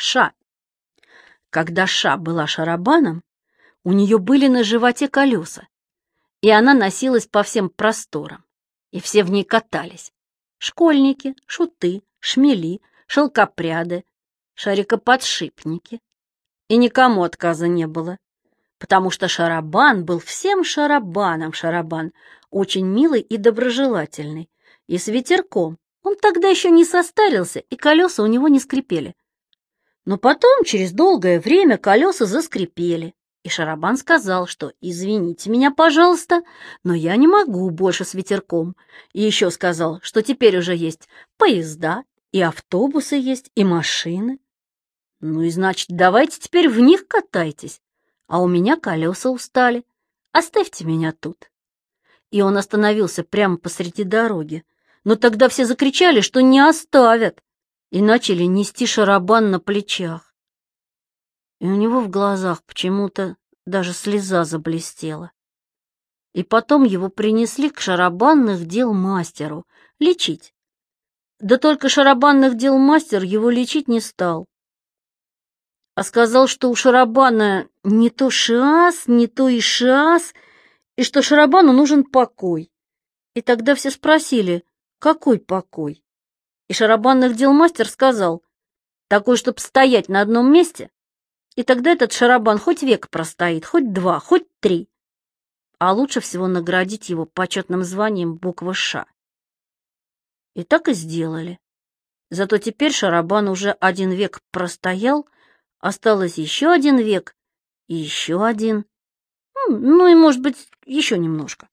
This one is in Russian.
Ша. Когда Ша была шарабаном, у нее были на животе колеса, и она носилась по всем просторам, и все в ней катались. Школьники, шуты, шмели, шелкопряды, шарикоподшипники. И никому отказа не было, потому что Шарабан был всем Шарабаном Шарабан, очень милый и доброжелательный, и с ветерком. Он тогда еще не состарился, и колеса у него не скрипели. Но потом, через долгое время, колеса заскрипели, и Шарабан сказал, что «извините меня, пожалуйста, но я не могу больше с ветерком». И еще сказал, что теперь уже есть поезда, и автобусы есть, и машины. Ну и значит, давайте теперь в них катайтесь, а у меня колеса устали. Оставьте меня тут. И он остановился прямо посреди дороги. Но тогда все закричали, что не оставят, и начали нести шарабан на плечах. И у него в глазах почему-то даже слеза заблестела. И потом его принесли к шарабанных дел мастеру лечить. Да только шарабанных дел мастер его лечить не стал а сказал, что у Шарабана не то шас, не то и шас, и что Шарабану нужен покой. И тогда все спросили, какой покой? И шарабанных дел мастер сказал, такой, чтоб стоять на одном месте, и тогда этот шарабан хоть век простоит, хоть два, хоть три. А лучше всего наградить его почетным званием буква «Ш». И так и сделали. Зато теперь шарабан уже один век простоял, Осталось еще один век и еще один. Ну и, может быть, еще немножко.